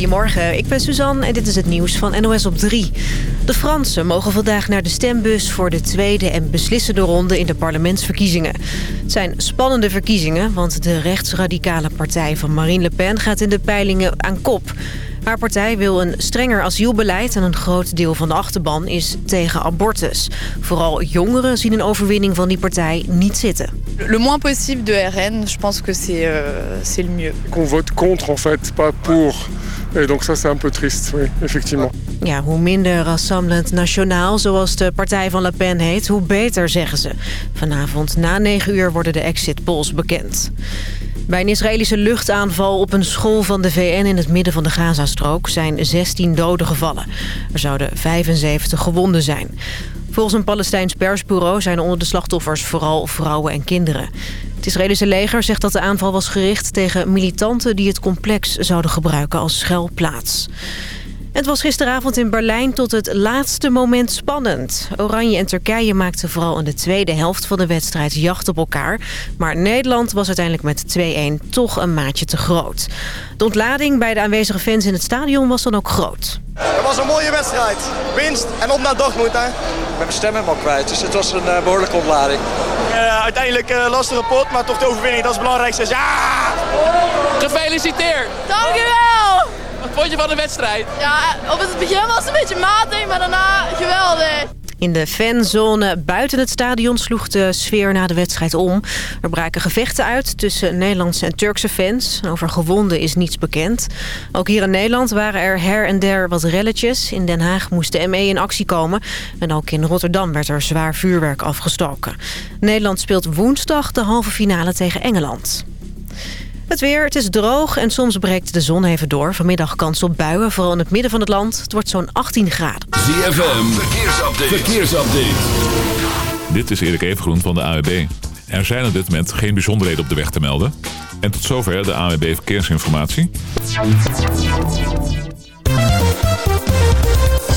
Goedemorgen, ik ben Suzanne en dit is het nieuws van NOS op 3. De Fransen mogen vandaag naar de stembus voor de tweede en beslissende ronde in de parlementsverkiezingen. Het zijn spannende verkiezingen, want de rechtsradicale partij van Marine Le Pen gaat in de peilingen aan kop. Haar partij wil een strenger asielbeleid en een groot deel van de achterban is tegen abortus. Vooral jongeren zien een overwinning van die partij niet zitten. Le moins possible de RN, je pense que c'est euh, c'est le mieux. Qu'on vote contre en fait, pas pour. Et donc ça c'est un. Ja, hoe minder Rassemblement Nationaal, zoals de partij van Le Pen heet, hoe beter, zeggen ze. Vanavond na 9 uur worden de exit polls bekend. Bij een Israëlische luchtaanval op een school van de VN in het midden van de Gazastrook zijn 16 doden gevallen. Er zouden 75 gewonden zijn. Volgens een Palestijns persbureau zijn onder de slachtoffers vooral vrouwen en kinderen. Het Israëlische leger zegt dat de aanval was gericht tegen militanten die het complex zouden gebruiken als schuilplaats. Het was gisteravond in Berlijn tot het laatste moment spannend. Oranje en Turkije maakten vooral in de tweede helft van de wedstrijd jacht op elkaar. Maar Nederland was uiteindelijk met 2-1 toch een maatje te groot. De ontlading bij de aanwezige fans in het stadion was dan ook groot. Het was een mooie wedstrijd. Winst en op naar Dortmund, hè? Ik ben mijn stem helemaal kwijt, dus het was een uh, behoorlijke ontlading. Uh, uiteindelijk uh, lastige pot, maar toch de overwinning, dat is het belangrijkste. Ja! Gefeliciteerd! Dankjewel! Wat vond je van de wedstrijd? Ja, op het begin was het een beetje matig, maar daarna geweldig. In de fanzone buiten het stadion sloeg de sfeer na de wedstrijd om. Er braken gevechten uit tussen Nederlandse en Turkse fans. Over gewonden is niets bekend. Ook hier in Nederland waren er her en der wat relletjes. In Den Haag moest de ME in actie komen. En ook in Rotterdam werd er zwaar vuurwerk afgestoken. Nederland speelt woensdag de halve finale tegen Engeland. Het weer, het is droog en soms breekt de zon even door. Vanmiddag kans op buien, vooral in het midden van het land. Het wordt zo'n 18 graden. ZFM, verkeersupdate. verkeersupdate. Dit is Erik Evengroen van de AWB. Er zijn op dit moment geen bijzonderheden op de weg te melden. En tot zover de AWB Verkeersinformatie.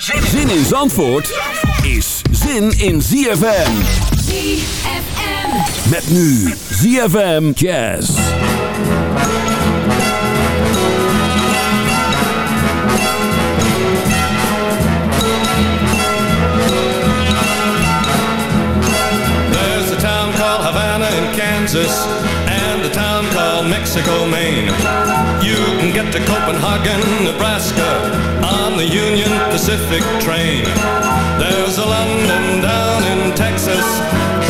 Zin in Zandvoort is zin in ZFM. ZFM. Met nu ZFM Jazz. There's a town called Havana in Kansas and a town called Mexico, Maine. You can get to Copenhagen, Nebraska the Union Pacific train. There's a London down in Texas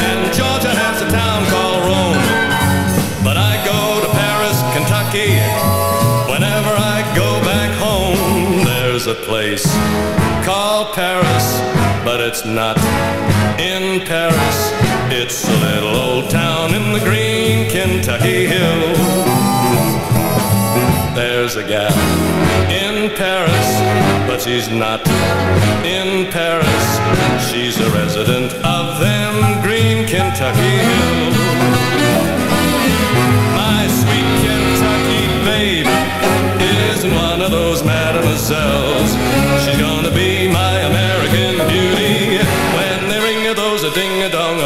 and Georgia has a town called Rome. But I go to Paris, Kentucky whenever I go back home. There's a place called Paris, but it's not in Paris. It's a little old town in the green Kentucky hills. There's a gal in Paris, but she's not in Paris. She's a resident of them green Kentucky hills. My sweet Kentucky babe isn't one of those mademoiselles. She's gonna be my American beauty when they ring those a ding a dong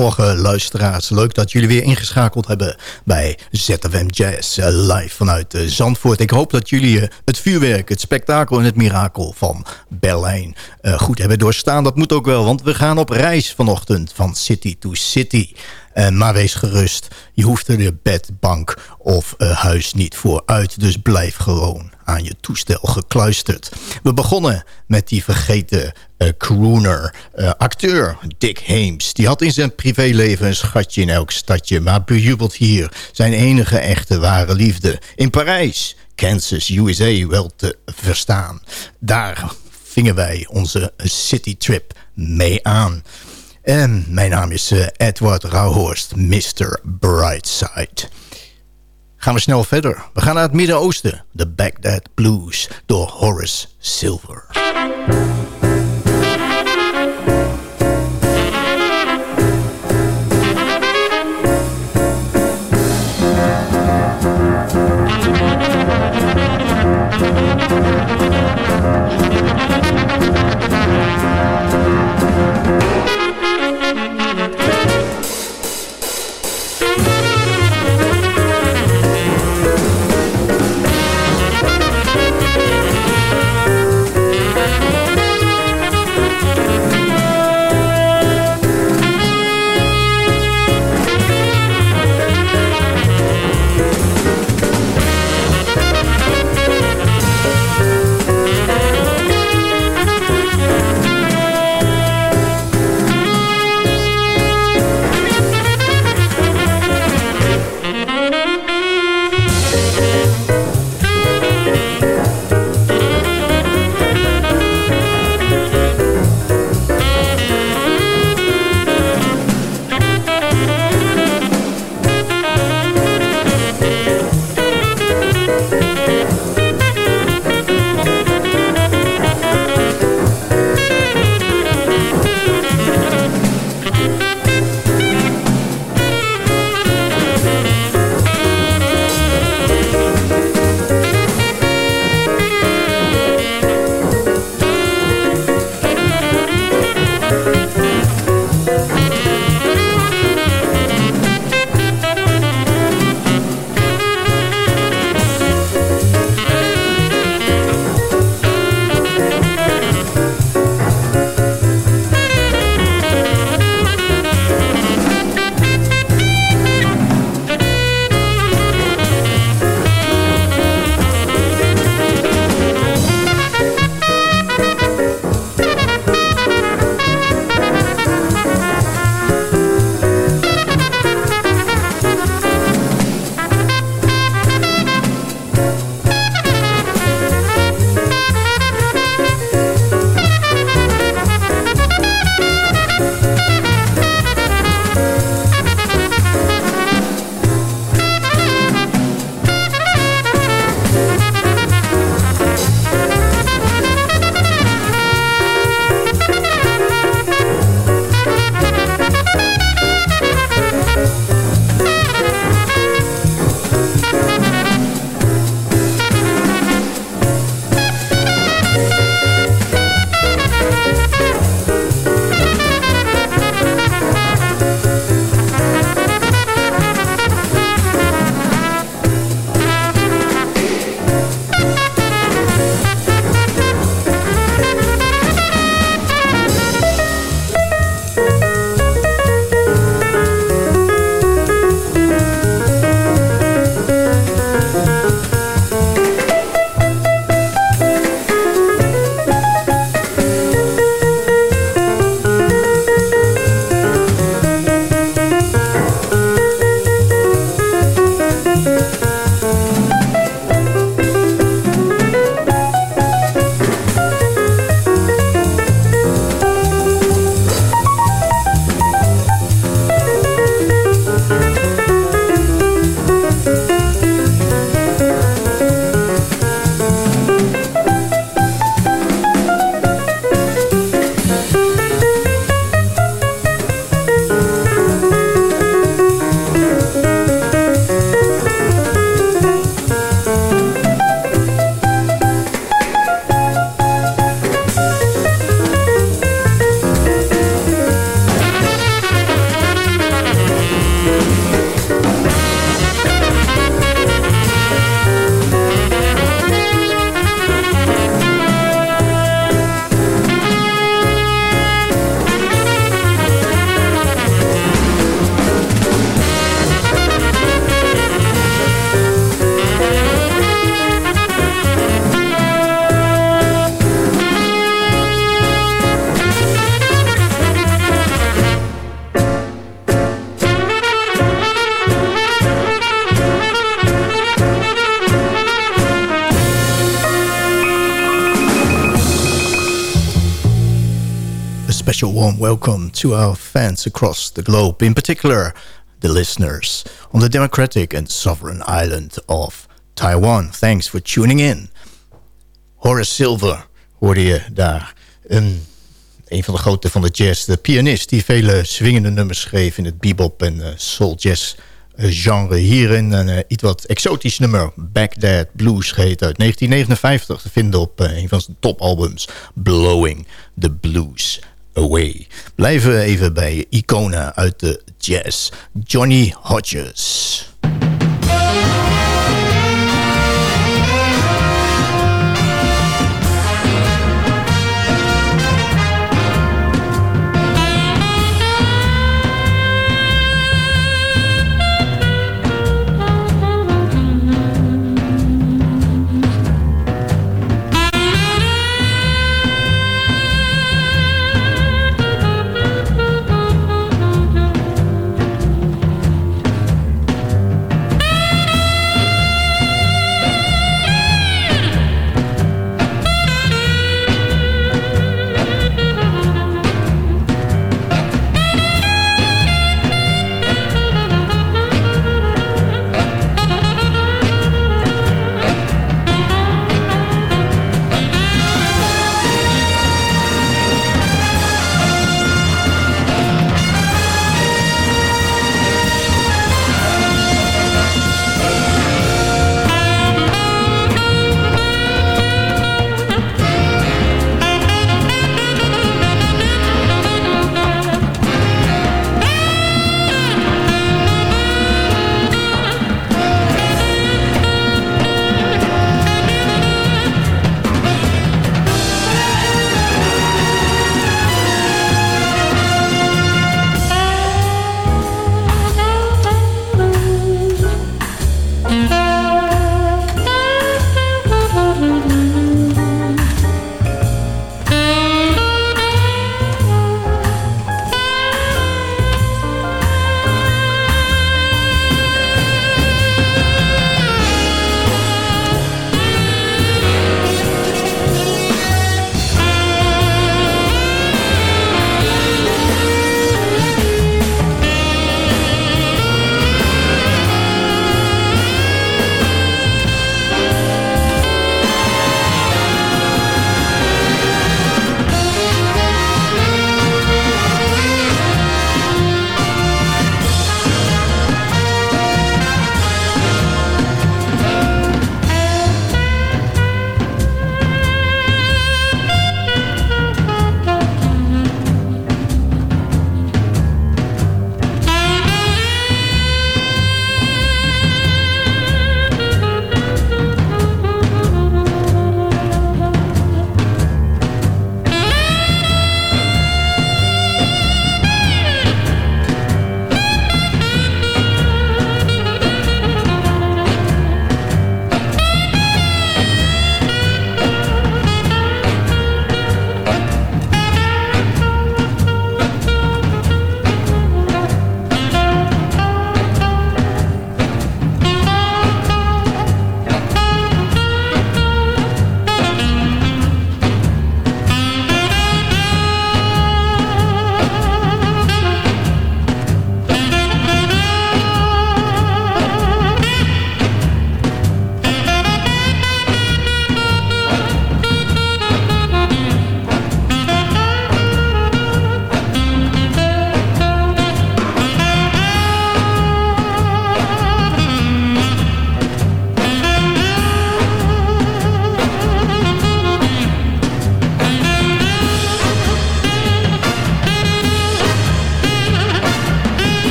Goedemorgen luisteraars, leuk dat jullie weer ingeschakeld hebben bij ZFM Jazz eh, live vanuit eh, Zandvoort. Ik hoop dat jullie eh, het vuurwerk, het spektakel en het mirakel van Berlijn goed hebben doorstaan. Dat moet ook wel, want we gaan op reis vanochtend van city to city. En maar wees gerust, je hoeft er de bed, bank of eh, huis niet voor uit. Dus blijf gewoon aan je toestel gekluisterd. We begonnen met die vergeten eh, crooner, eh, acteur Dick Hames. Die had in zijn privéleven een schatje in elk stadje... maar bejubelt hier zijn enige echte ware liefde. In Parijs, Kansas, USA wel te verstaan. Daar vingen wij onze citytrip mee aan. En mijn naam is eh, Edward Rauhorst, Mr. Brightside. Gaan we snel verder. We gaan naar het Midden-Oosten. De Baghdad Blues door Horace Silver. Special warm welcome to our fans across the globe, in particular the listeners on the democratic and sovereign island of Taiwan. Thanks for tuning in. Horace Silver hoorde je daar. Een, een van de grote van de jazz. De pianist die vele swingende nummers schreef in het bebop en uh, soul jazz eh, genre. Hierin een uh, iets wat exotisch nummer. Baghdad Blues heet uit 1959. Te vinden op een van zijn topalbums. Blowing the Blues Away. Blijven we even bij iconen uit de jazz. Johnny Hodges.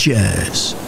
Jazz.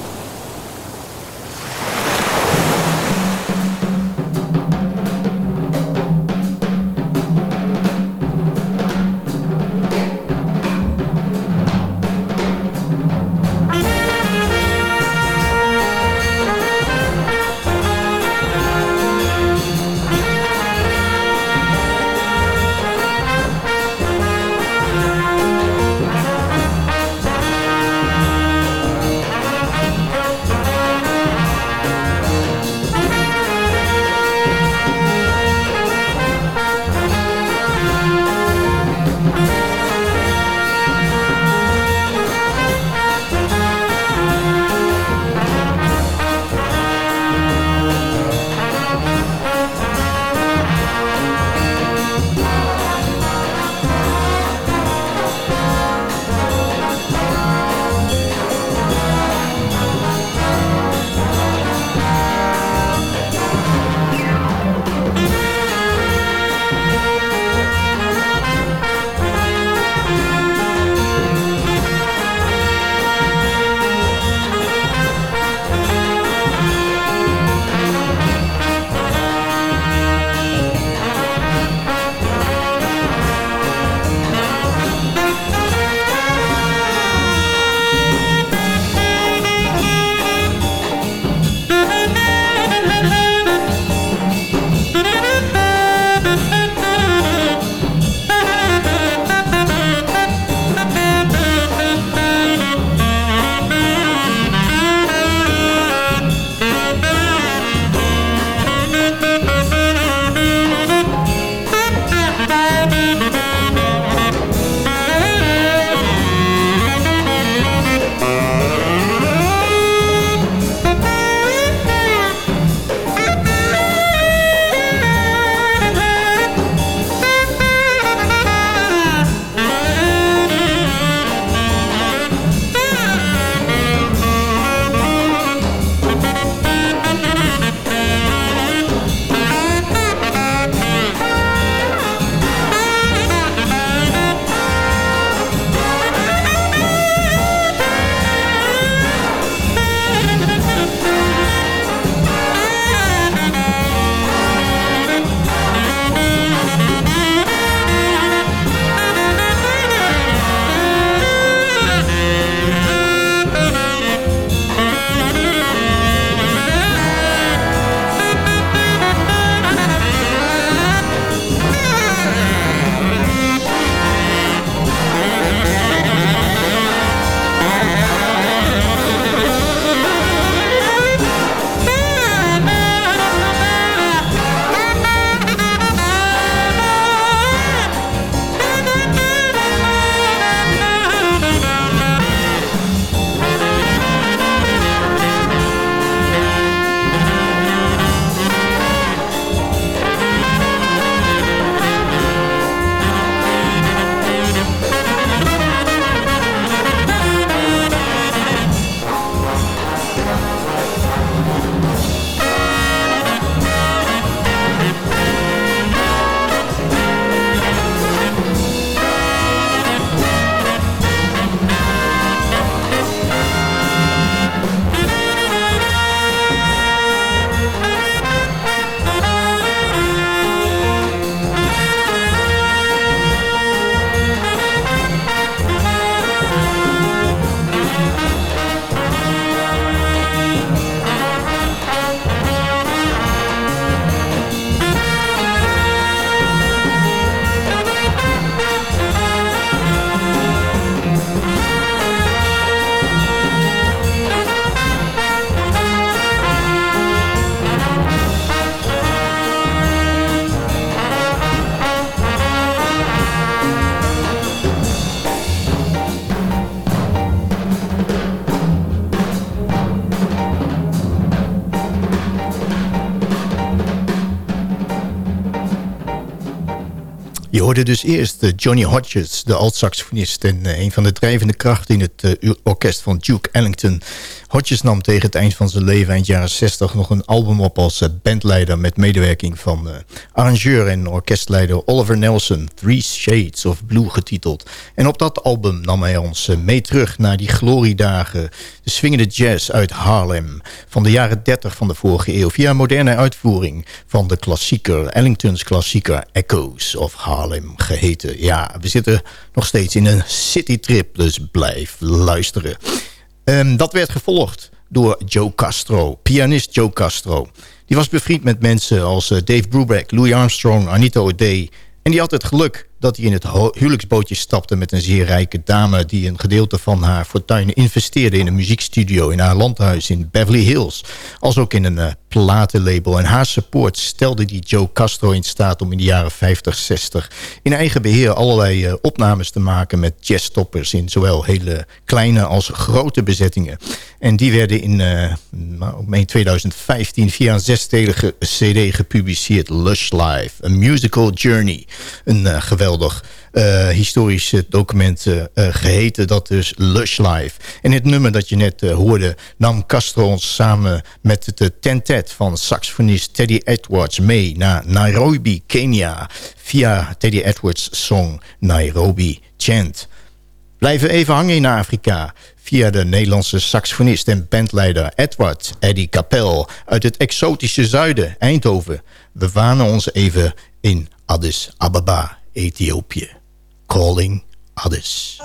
Je hoorde dus eerst uh, Johnny Hodges, de alt-saxofonist... en uh, een van de drijvende krachten in het uh, orkest van Duke Ellington. Hodges nam tegen het eind van zijn leven, eind jaren 60... nog een album op als bandleider met medewerking van arrangeur en orkestleider Oliver Nelson... Three Shades of Blue getiteld. En op dat album nam hij ons mee terug naar die gloriedagen... de swingende jazz uit Harlem van de jaren 30 van de vorige eeuw... via moderne uitvoering van de klassieker, Ellingtons klassieker Echoes of Harlem. Geheten. Ja, we zitten nog steeds in een citytrip, dus blijf luisteren. Um, dat werd gevolgd door Joe Castro, pianist Joe Castro. Die was bevriend met mensen als uh, Dave Brubeck, Louis Armstrong, Anita O'Day... En die had het geluk dat hij in het huwelijksbootje stapte met een zeer rijke dame... die een gedeelte van haar fortuin investeerde in een muziekstudio... in haar landhuis in Beverly Hills. Als ook in een uh, platenlabel. En haar support stelde die Joe Castro in staat om in de jaren 50, 60... in eigen beheer allerlei uh, opnames te maken met jazztoppers... in zowel hele kleine als grote bezettingen. En die werden in, uh, in 2015 via een zesdelige cd gepubliceerd. Lush Life, A Musical Journey. Een uh, geweldig uh, historisch document uh, geheten. Dat dus Lush Life. En het nummer dat je net hoorde nam Castro ons samen met de tentet van saxofonist Teddy Edwards mee naar Nairobi, Kenia. Via Teddy Edwards song Nairobi Chant. Blijven even hangen in Afrika via de Nederlandse saxofonist en bandleider Edward Eddie Capel uit het exotische zuiden, Eindhoven. We wanen ons even in Addis Ababa, Ethiopië. Calling Addis.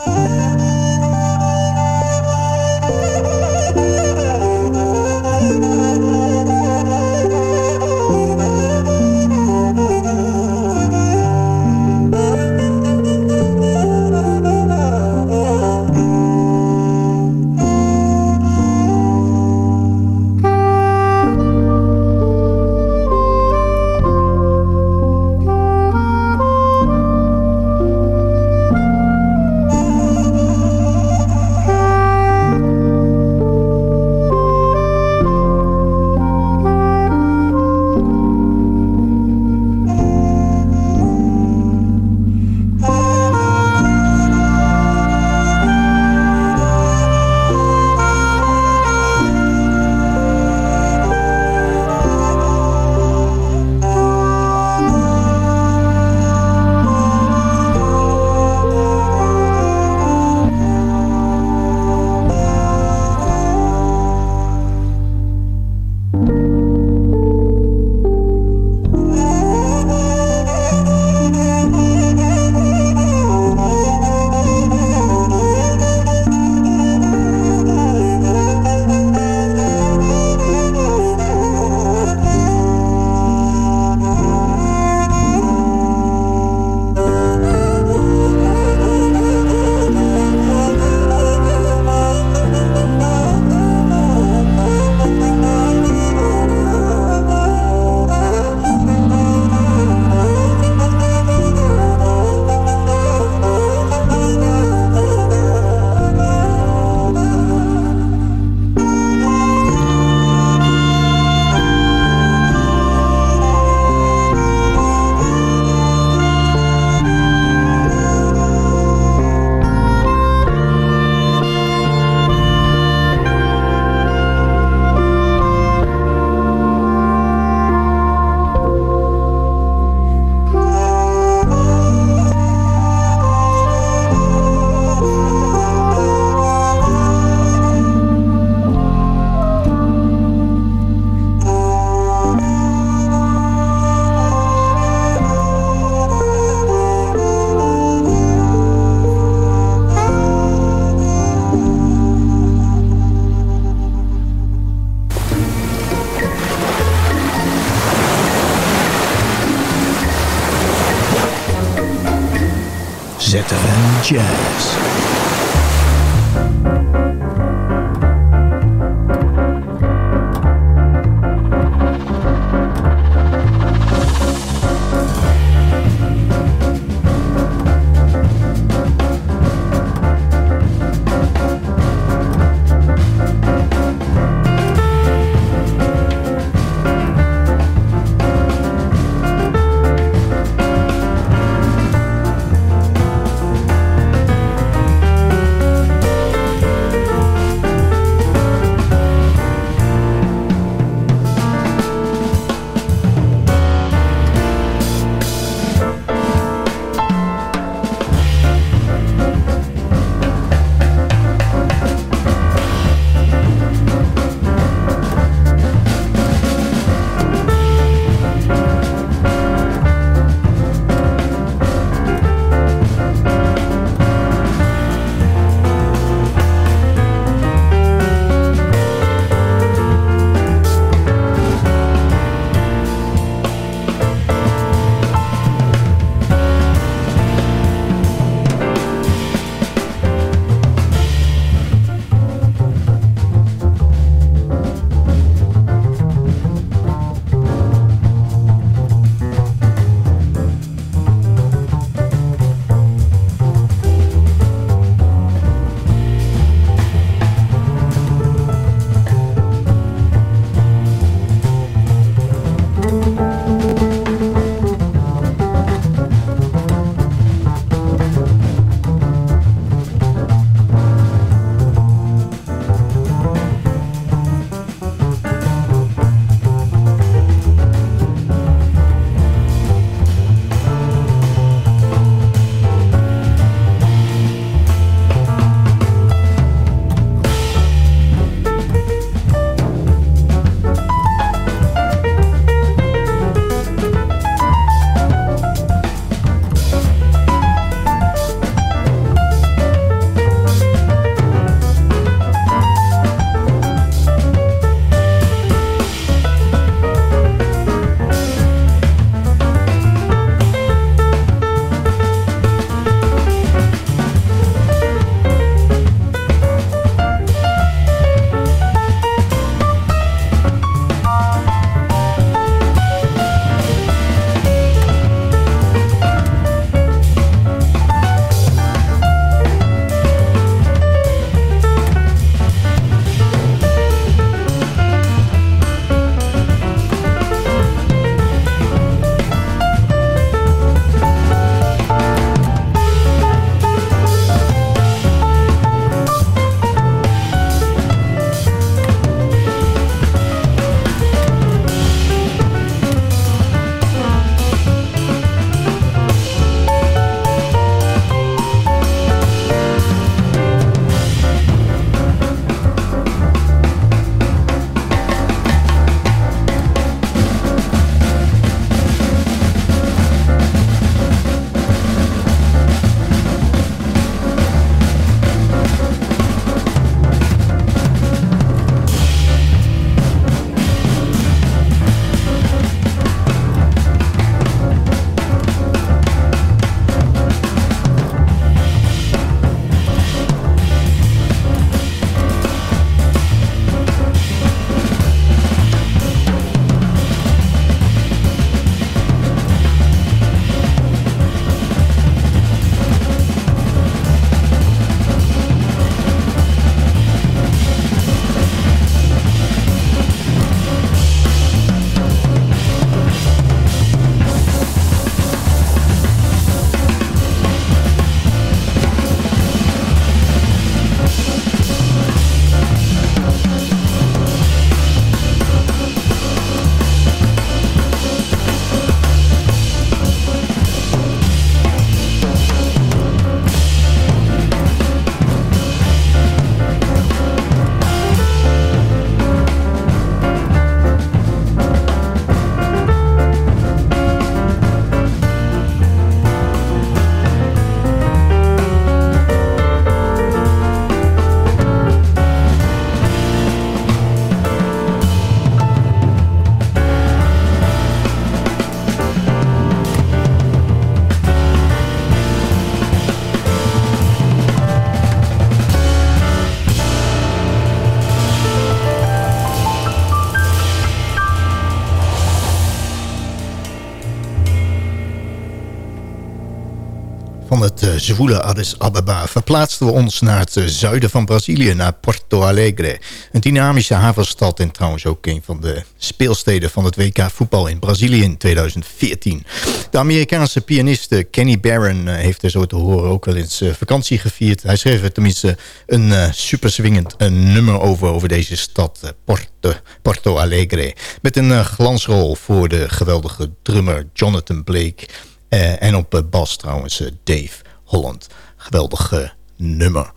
Zwoele Addis Ababa verplaatsten we ons naar het uh, zuiden van Brazilië, naar Porto Alegre. Een dynamische havenstad en trouwens ook een van de speelsteden van het WK voetbal in Brazilië in 2014. De Amerikaanse pianist Kenny Barron uh, heeft er zo te horen ook wel eens vakantie gevierd. Hij schreef er tenminste een super swingend nummer over, over deze stad Porto, Porto Alegre. Met een glansrol voor de geweldige drummer Jonathan Blake... Uh, en op uh, bas trouwens uh, Dave Holland. Geweldig nummer.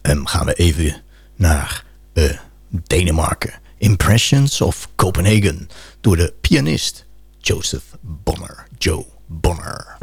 En gaan we even naar Denemarken. Impressions of Copenhagen. Door de pianist Joseph Bonner. Joe Bonner.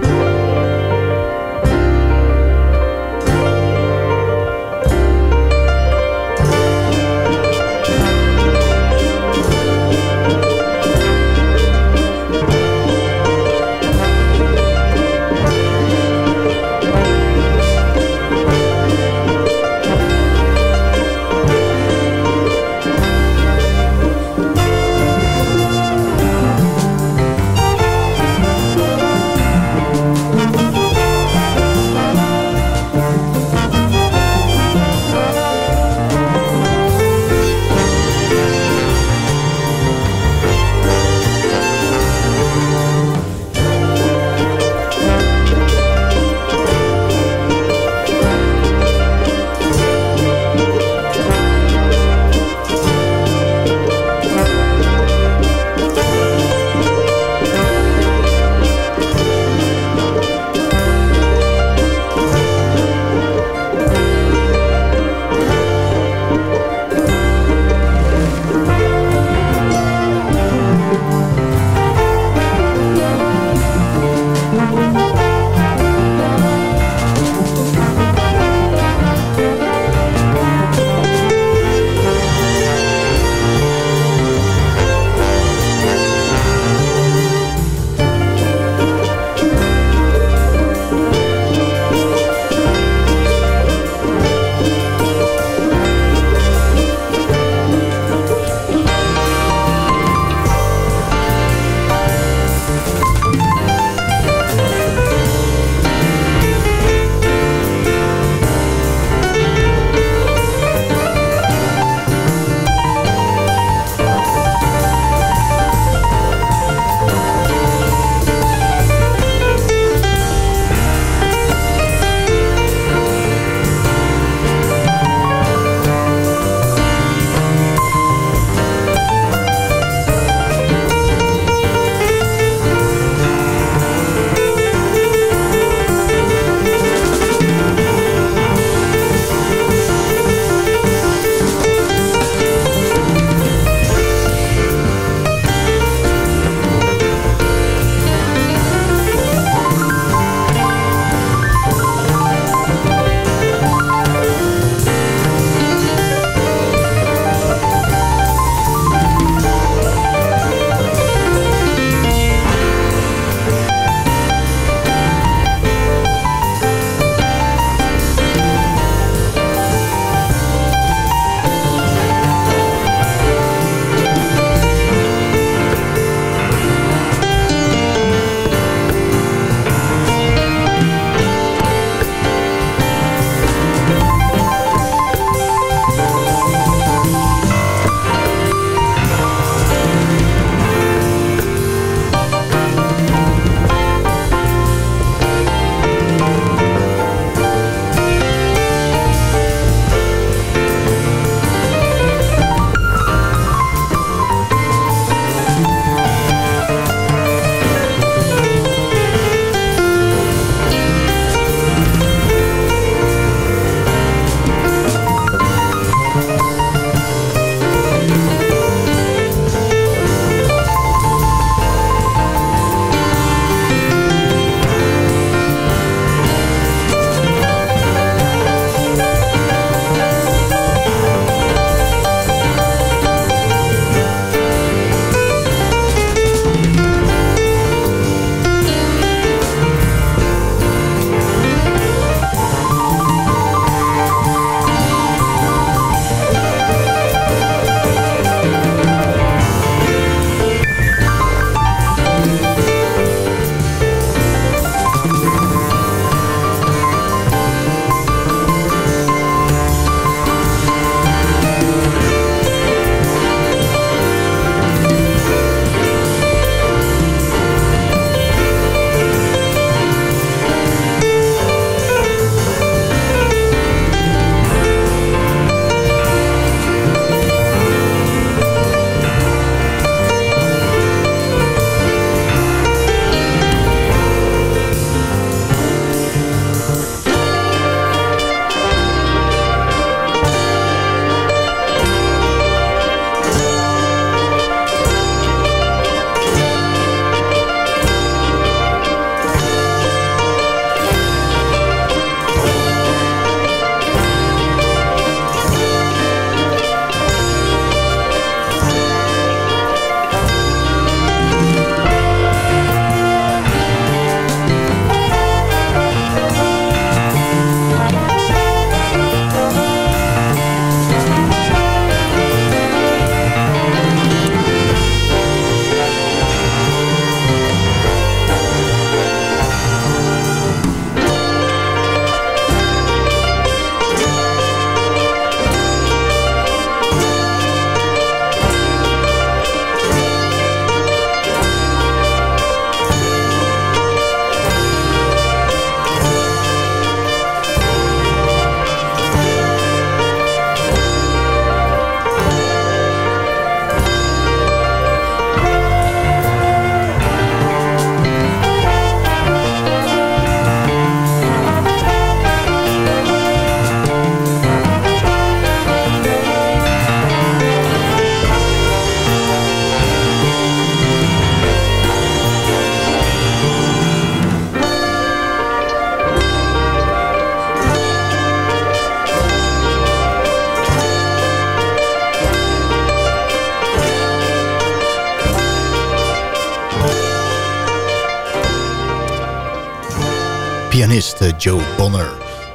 Pianist eh, Joe Bonner.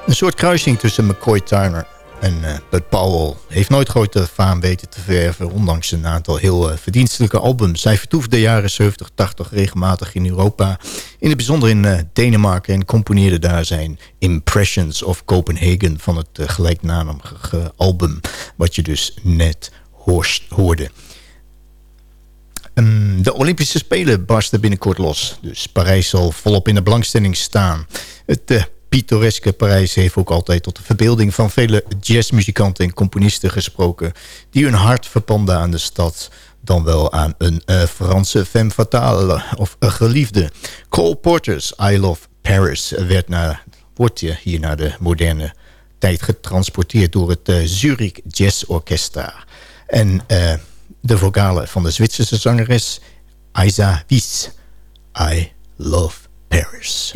Een soort kruising tussen McCoy Tyner en uh, Bud Powell. Heeft nooit grote faam weten te verven, ondanks een aantal heel uh, verdienstelijke albums. Zij vertoefde de jaren 70, 80 regelmatig in Europa. In het bijzonder in Denemarken en componeerde daar zijn Impressions of Copenhagen... van het gelijknamige album, wat je dus net hoorde. Um, de Olympische Spelen barsten binnenkort los. Dus Parijs zal volop in de belangstelling staan. Het uh, pittoreske Parijs heeft ook altijd tot de verbeelding van vele jazzmuzikanten en componisten gesproken... die hun hart verpanden aan de stad dan wel aan een uh, Franse femme fatale of een geliefde. Cole Porter's I Love Paris werd naar, wordt hier naar de moderne tijd getransporteerd... door het uh, Zurich Jazz Orchestra. En... de vocalen van de Zwitserse zangeres Isa Wies. I Love Paris.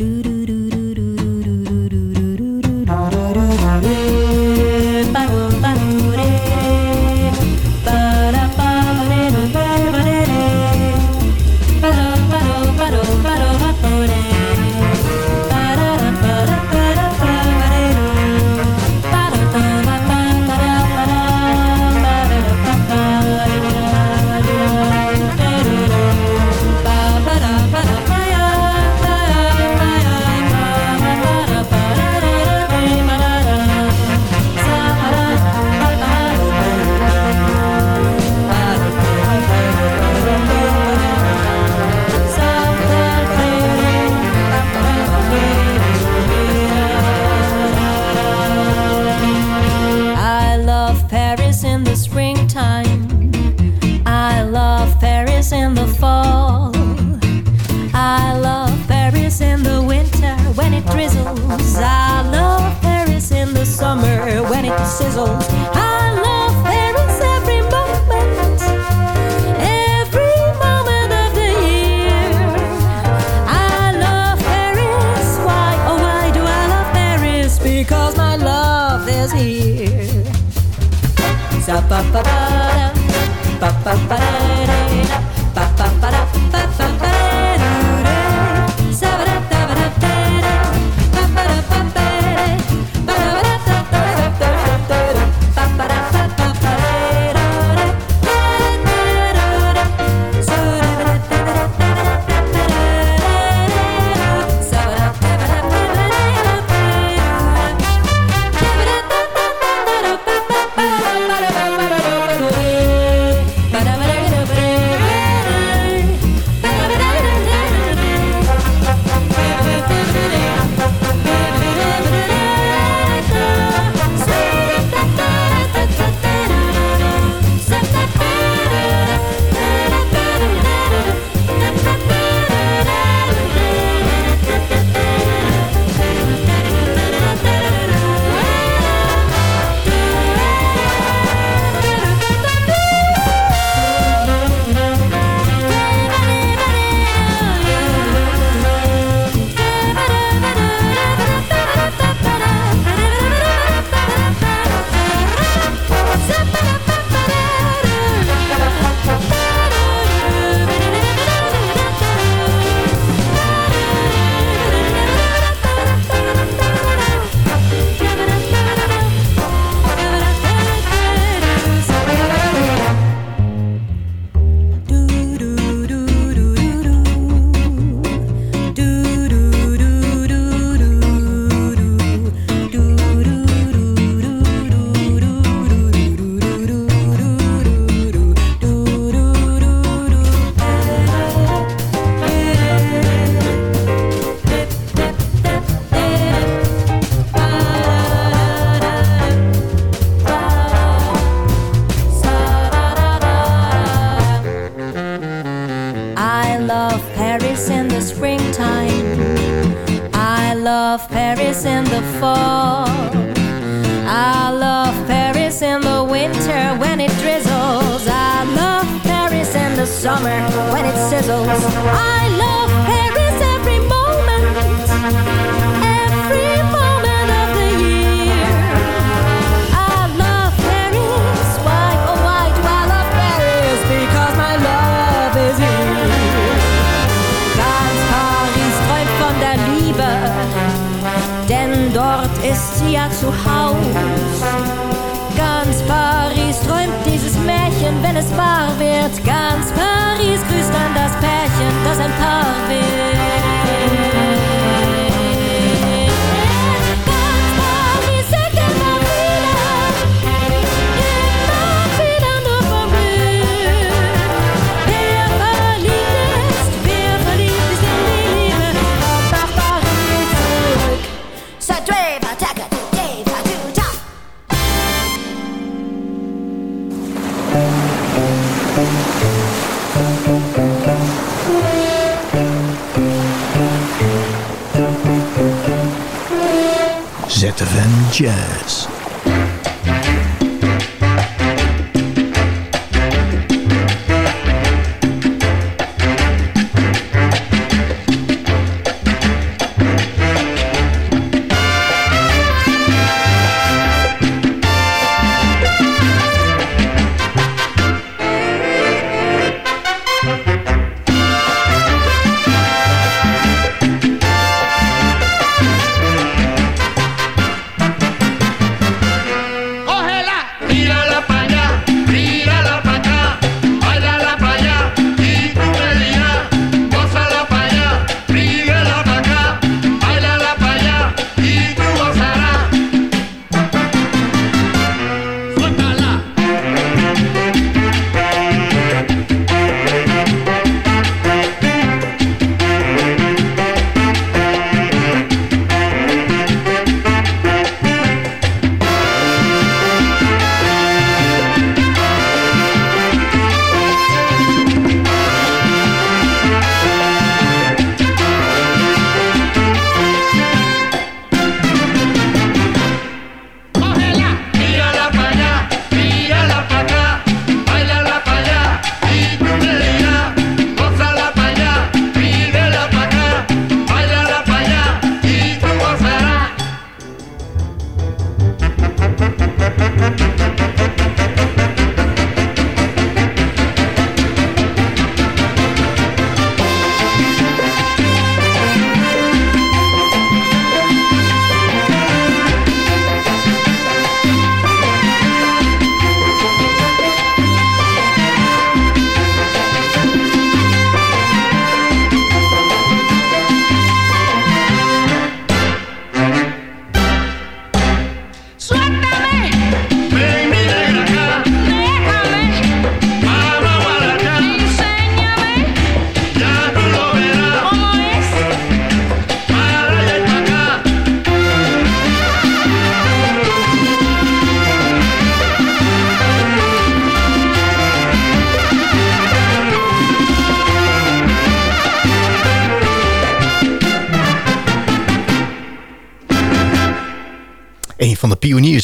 Jazz.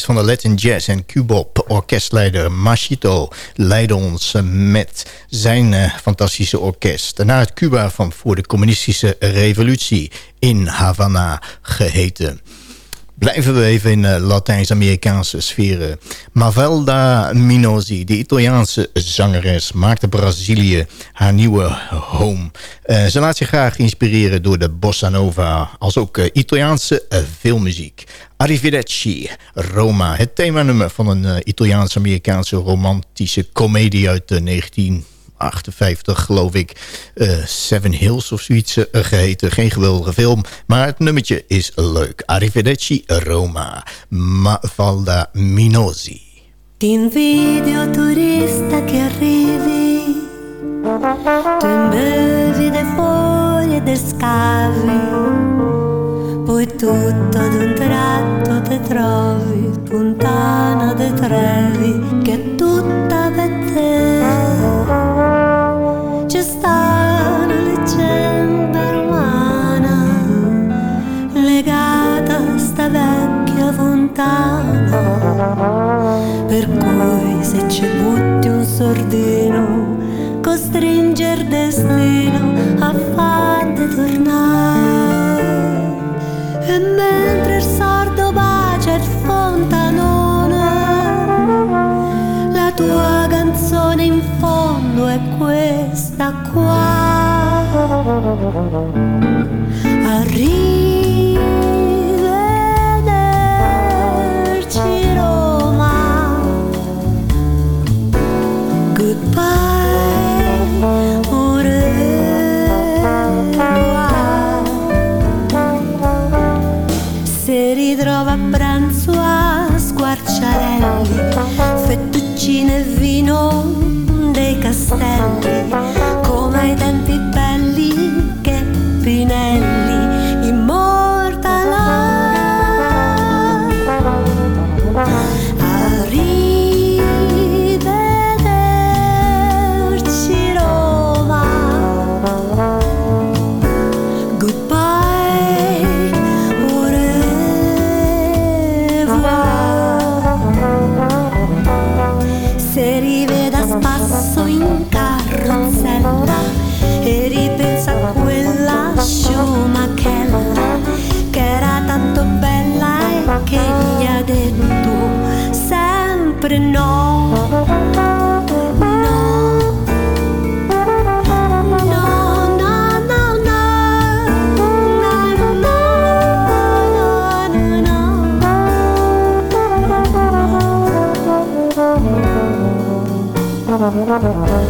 Van de Latin Jazz en Cubop orkestleider Machito leidde ons met zijn eh, fantastische orkest naar het Cuba van voor de communistische revolutie in Havana geheten. Blijven we even in uh, Latijns-Amerikaanse sferen. Mavelda Minosi, de Italiaanse zangeres, maakte Brazilië haar nieuwe home. Uh, ze laat zich graag inspireren door de bossa nova, als ook uh, Italiaanse filmmuziek. Arrivederci, Roma, het themanummer van een Italiaans-Amerikaanse romantische komedie uit 19... 58 geloof ik. Uh, Seven Hills of zoiets uh, geheten. Geen geweldige film. Maar het nummertje is leuk. Arrivederci Roma. Mafalda Minosi. T'invidio turista che arrivi, tu imbevi dei fuori e dei scavi, poi tutto ad un tratto te trovi, puntana de Trevi, che tutta per. Vecchia fontana per cui se ci butti un sordino costringe il destino a farti tornare. E mentre il sordo bacia il fontanone la tua canzone in fondo è questa qua vino dei castelli, Arrivederci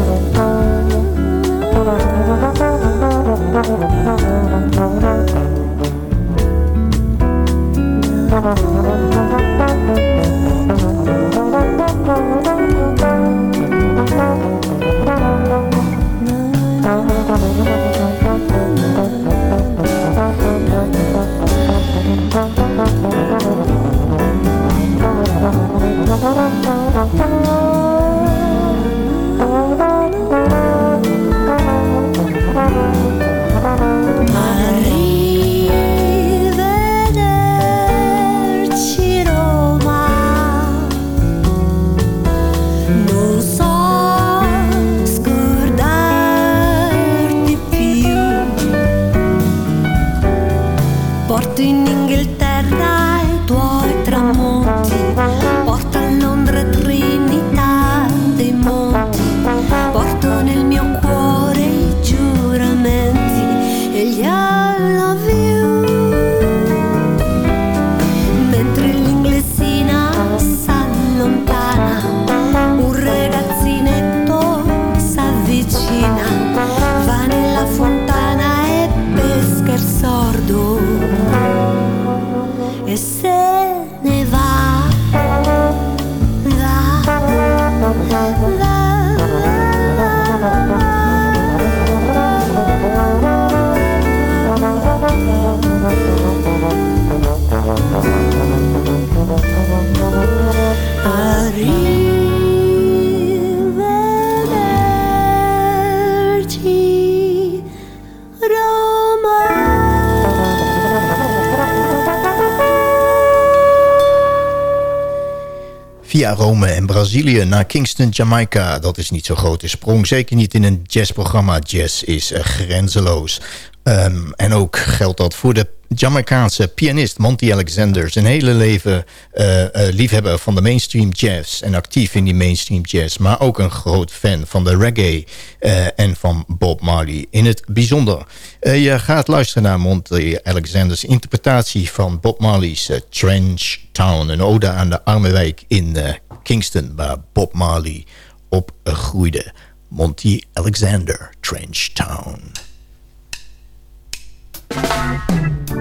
Rome en Brazilië naar Kingston, Jamaica. Dat is niet zo'n grote sprong. Zeker niet in een jazzprogramma. Jazz is eh, grenzeloos. Ehm, en ook geldt dat voor de Jamaicaanse pianist Monty Alexander. Zijn hele leven eh, eh, liefhebber van de mainstream jazz. En actief in die mainstream jazz. Maar ook een groot fan van de reggae. eh, en van Bob Marley in het bijzonder. Je gaat luisteren naar Monty Alexander's interpretatie van Bob Marley's Trench Town. Een ode aan de arme wijk in Kingston. Waar Bob Marley op groeide. Monty Alexander, Trench Town.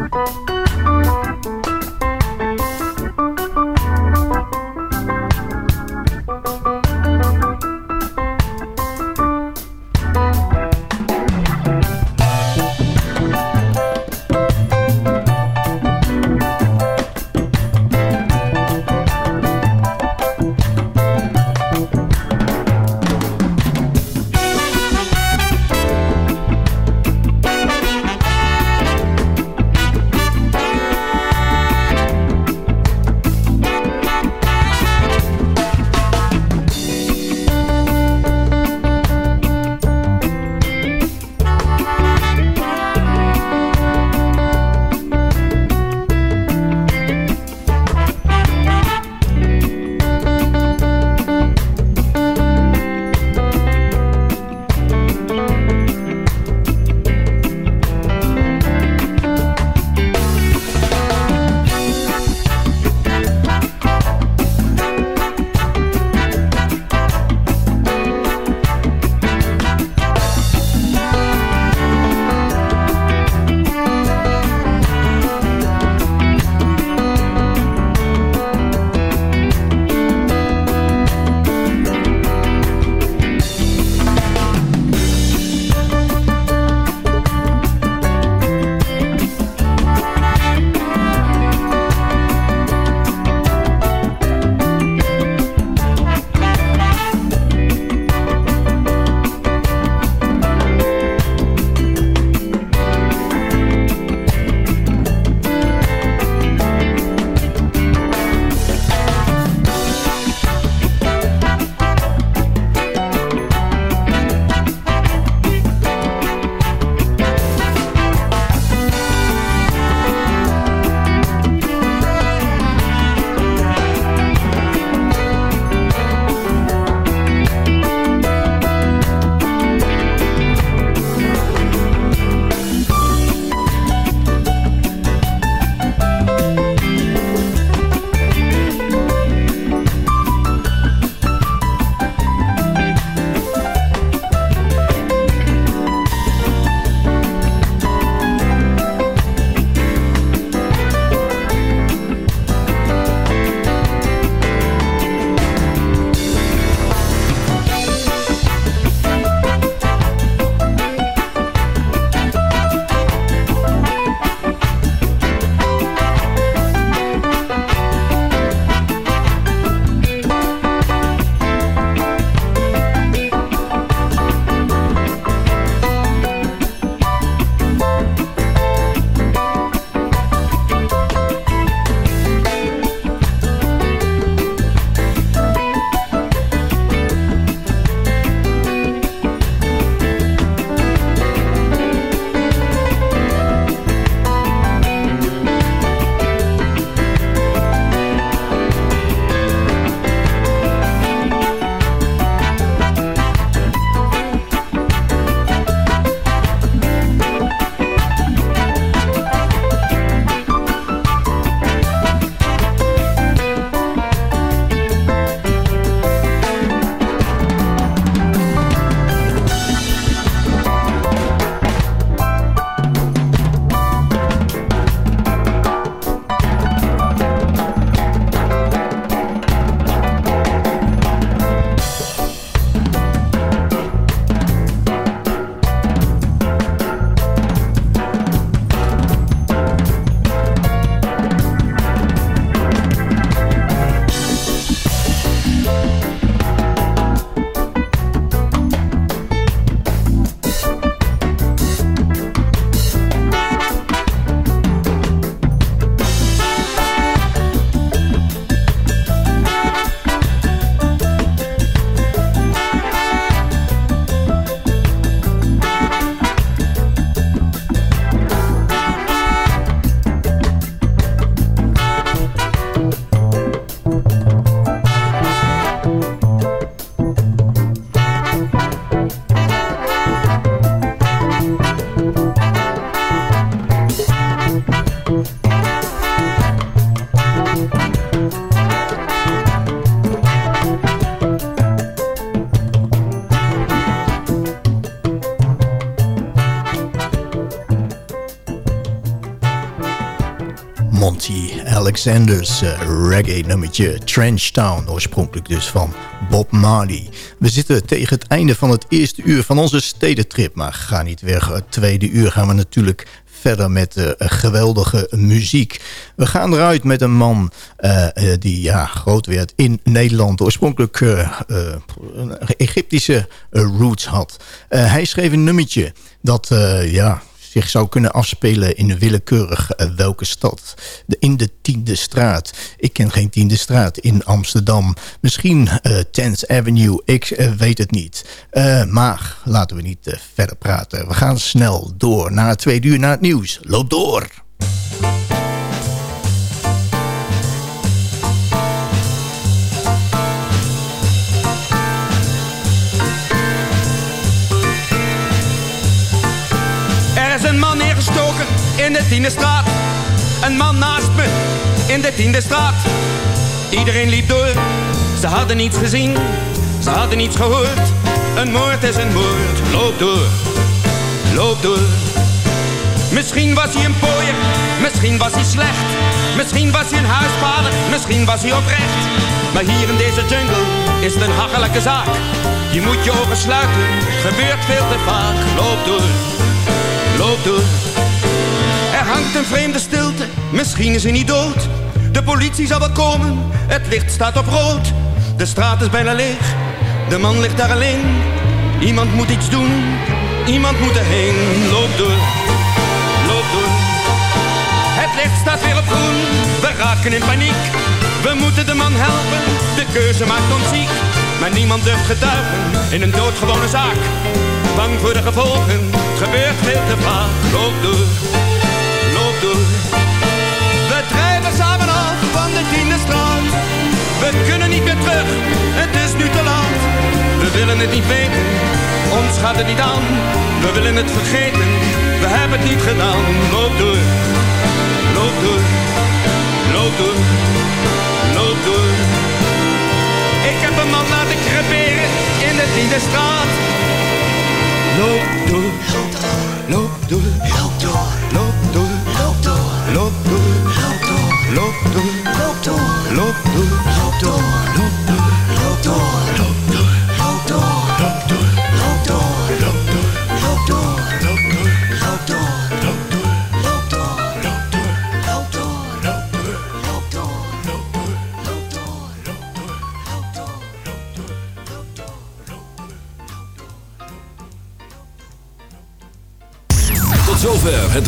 Música Alexander's eh, reggae nummertje Trench Town. Oorspronkelijk dus van Bob Marley. We zitten tegen het einde van het eerste uur van onze stedentrip. Maar ga niet weg. Het tweede uur gaan we natuurlijk verder met uh, geweldige muziek. We gaan eruit met een man uh, die ja, groot werd in Nederland. Oorspronkelijk Egyptische roots had. hij schreef een nummertje dat ja, zich zou kunnen afspelen in willekeurig uh, welke stad. De, in de tiende straat. Ik ken geen tiende straat in Amsterdam. Misschien uh, 10th Avenue, ik uh, weet het niet. Maar laten we niet verder praten. We gaan snel door naar tweede uur, naar het nieuws. Loop door! Straat. Een man naast me in de tiende straat. Iedereen liep door, ze hadden niets gezien, ze hadden niets gehoord. Een moord is een moord, loop door, loop door. Misschien was hij een pooier, misschien was hij slecht. Misschien was hij een huisvader, misschien was hij oprecht. Maar hier in deze jungle is het een hachelijke zaak. Je moet je ogen sluiten, gebeurt veel te vaak. Loop door, loop door. Hangt een vreemde stilte, misschien is hij niet dood. De politie zal wel komen, het licht staat op rood. De straat is bijna leeg, de man ligt daar alleen. Iemand moet iets doen, iemand moet erheen. Loop door, loop door. Het licht staat weer op groen, we raken in paniek. We moeten de man helpen, de keuze maakt ons ziek. Maar niemand durft getuigen in een doodgewone zaak. Bang voor de gevolgen, gebeurt veel te vaak. Loop door. Samen af van de tiende straat. We kunnen niet meer terug, het is nu te laat. We willen het niet weten, ons gaat het niet aan. We willen het vergeten, we hebben het niet gedaan. Loop door, loop door, loop door, loop door. Ik heb een man laten creperen in de tiende straat. Loop door, loop door, loop door, loop door. Loop door, loop door, loop door, loop door, loop door, loop door, loop door,